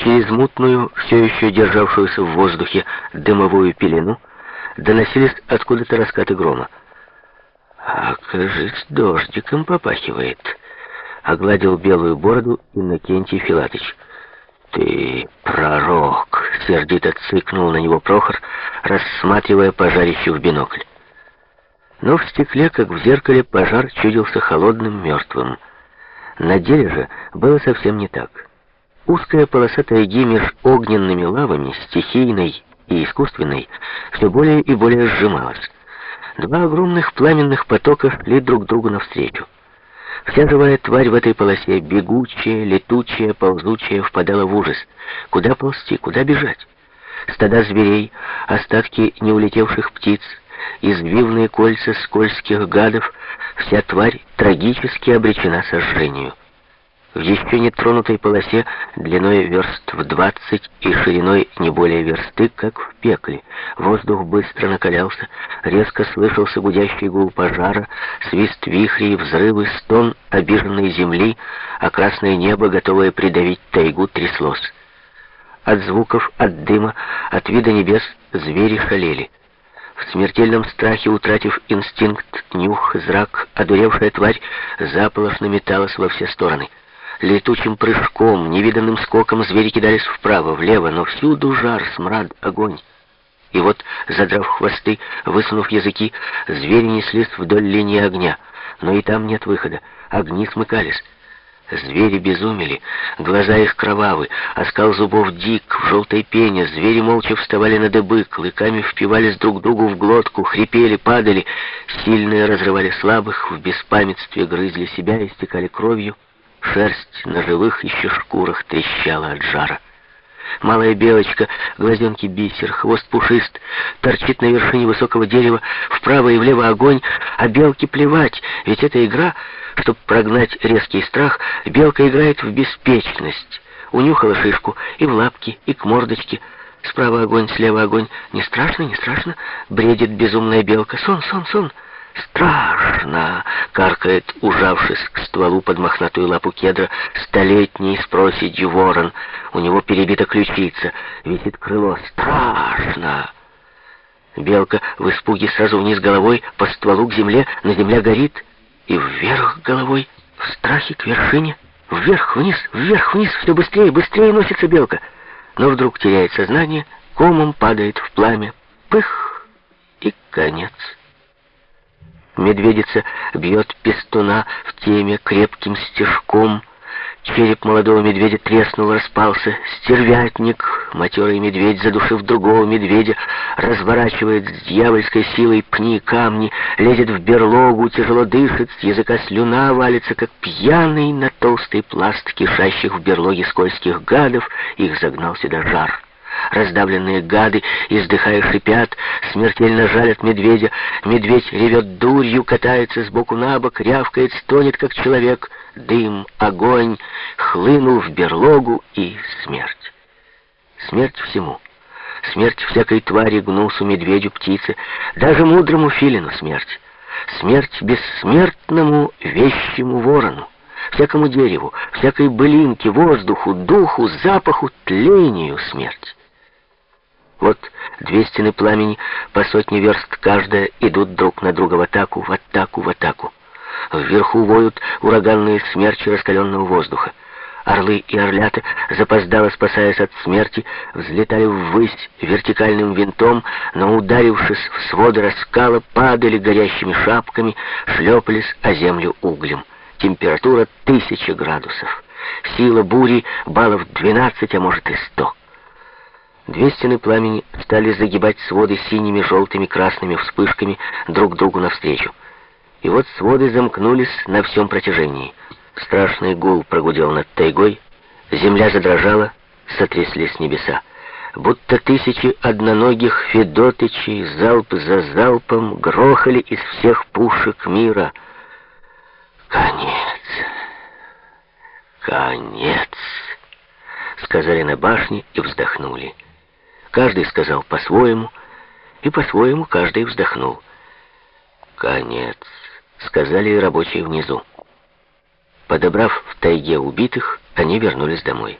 Через мутную, все еще державшуюся в воздухе дымовую пелену, доносились откуда-то раскаты грома. «А, кажется, дождиком попахивает», — огладил белую бороду Иннокентий Филатыч. «Ты пророк!» — сердито цыкнул на него Прохор, рассматривая пожарище в бинокль. Но в стекле, как в зеркале, пожар чудился холодным, мертвым. На деле же было совсем не так. Узкая полоса тайги меж огненными лавами, стихийной и искусственной, все более и более сжималась. Два огромных пламенных потока шли друг другу навстречу. Вся живая тварь в этой полосе, бегучая, летучая, ползучая, впадала в ужас. Куда ползти, куда бежать? Стада зверей, остатки неулетевших птиц, извивные кольца скользких гадов, вся тварь трагически обречена сожжению. В еще не тронутой полосе длиной верст в двадцать и шириной не более версты, как в пекле. Воздух быстро накалялся, резко слышался гудящий гул пожара, свист вихрей, взрывы, стон обиженной земли, а красное небо, готовое придавить тайгу, тряслось. От звуков, от дыма, от вида небес звери шалели. В смертельном страхе, утратив инстинкт, нюх, зрак, одуревшая тварь заполошно металась во все стороны — Летучим прыжком, невиданным скоком звери кидались вправо, влево, но всюду жар, смрад, огонь. И вот, задрав хвосты, высунув языки, звери неслись вдоль линии огня. Но и там нет выхода. Огни смыкались. Звери безумели, глаза их кровавы, оскал зубов дик, в желтой пене, звери молча вставали на дыбы, клыками впивались друг другу в глотку, хрипели, падали, сильные разрывали слабых, в беспамятстве грызли себя и стекали кровью. Шерсть на живых еще шкурах трещала от жара. Малая белочка, глазенки бисер, хвост пушист, торчит на вершине высокого дерева, вправо и влево огонь, а белке плевать, ведь это игра, чтобы прогнать резкий страх, белка играет в беспечность. Унюхала шишку и в лапки, и к мордочке. Справа огонь, слева огонь. Не страшно, не страшно, бредит безумная белка. Сон, сон, сон. «Страшно!» — каркает, ужавшись к стволу под мохнатую лапу кедра, столетний с проседью ворон. У него перебита ключица, висит крыло. «Страшно!» Белка в испуге сразу вниз головой, по стволу к земле, на земля горит, и вверх головой, в страхе к вершине. Вверх, вниз, вверх, вниз, все быстрее, быстрее носится белка. Но вдруг теряет сознание, комом падает в пламя. Пых! И конец. Медведица бьет пестуна в теме крепким стежком. Череп молодого медведя треснул, распался. Стервятник, матерый медведь, задушив другого медведя, разворачивает с дьявольской силой пни камни, лезет в берлогу, тяжело дышит, с языка слюна валится, как пьяный на толстый пласт кишащих в берлоге скользких гадов, их загнал сюда жар. Раздавленные гады, издыхая, шипят, смертельно жалят медведя. Медведь ревет дурью, катается сбоку на бок, рявкает, стонет, как человек. Дым, огонь, хлынул в берлогу и смерть. Смерть всему. Смерть всякой твари, гнусу, медведю, птице, даже мудрому филину смерть. Смерть бессмертному, вещему ворону всякому дереву, всякой былинке, воздуху, духу, запаху, тлению смерть. Вот две стены пламени по сотне верст каждая идут друг на друга в атаку, в атаку, в атаку. Вверху воют ураганные смерчи раскаленного воздуха. Орлы и орлята, запоздало спасаясь от смерти, взлетали ввысь вертикальным винтом, но, ударившись в своды раскала, падали горящими шапками, шлепались о землю углем. Температура тысячи градусов. Сила бури баллов двенадцать, а может и сто. Две стены пламени стали загибать своды синими, желтыми, красными вспышками друг другу навстречу. И вот своды замкнулись на всем протяжении. Страшный гул прогудел над тайгой, земля задрожала, сотряслись небеса. Будто тысячи одноногих федотычей залп за залпом грохали из всех пушек мира. «Конец! Конец!» — сказали на башне и вздохнули. Каждый сказал по-своему, и по-своему каждый вздохнул. «Конец», — сказали рабочие внизу. Подобрав в тайге убитых, они вернулись домой.